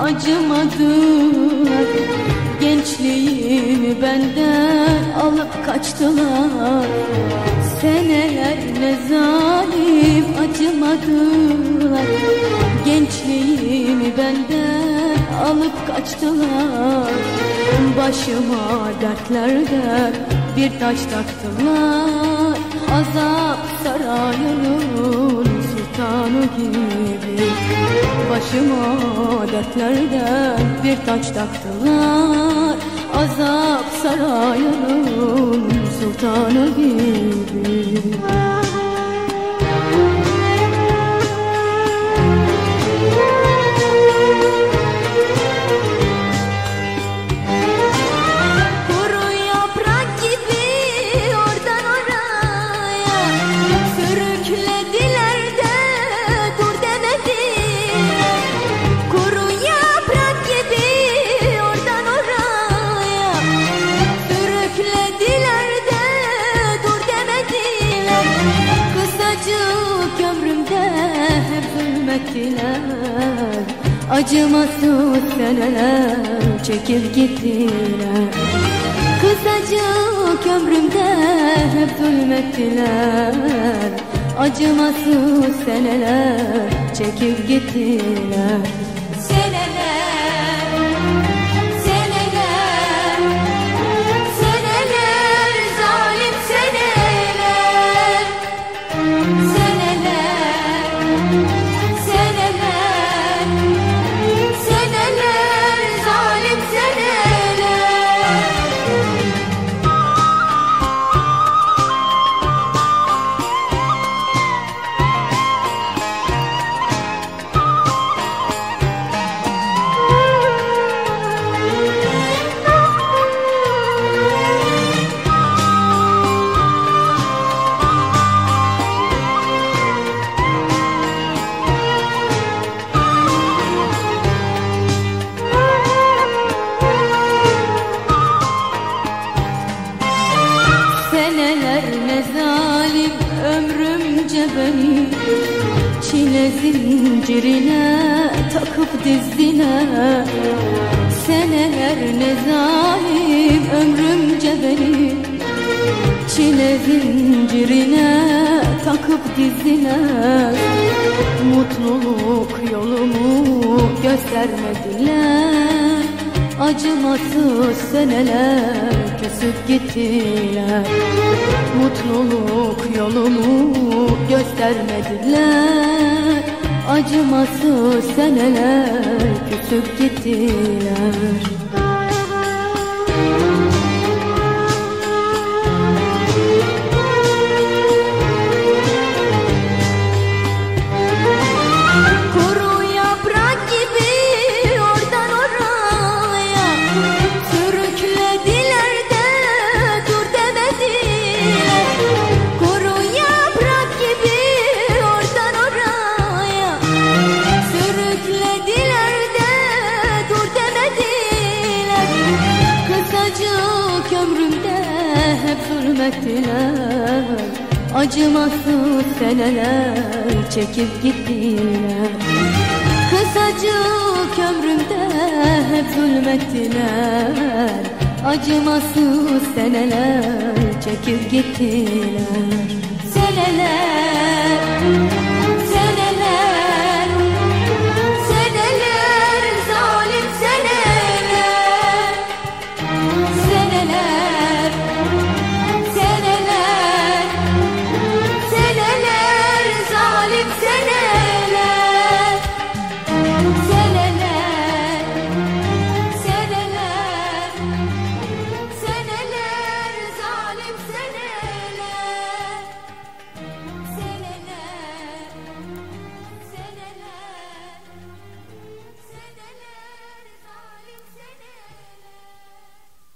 acımadılar. Gençliğimi benden alıp kaçtılar. Seneler ne zalim acımadılar. Gençliğimi benden alıp kaçtılar. Başıma dertlerde bir taş taktılar. Azap sarayının sultanı gibi. Başıma dertlerden bir taç taktılar. Azap sarayının sultanı gibi Kısacık ömrümde hep zulmettiler Acımasız seneler çekip gittiler. Kısacık ömrümde hep zulmettiler Acımasız seneler çekip gittiler. Seneler, zincirine takıp dizine Seneler ne zalim ömrümce beni Çile zincirine takıp dizine Mutluluk yolumu göstermediler Acımasız seneler kesip gittiler. Mutluluk yolumu göstermediler. Acımasız seneler küsüp gittiler hep Acımasız seneler çekip gittiler Kısacık ömrümde hep zulmettiler. Acımasız seneler çekip gittiler. Seneler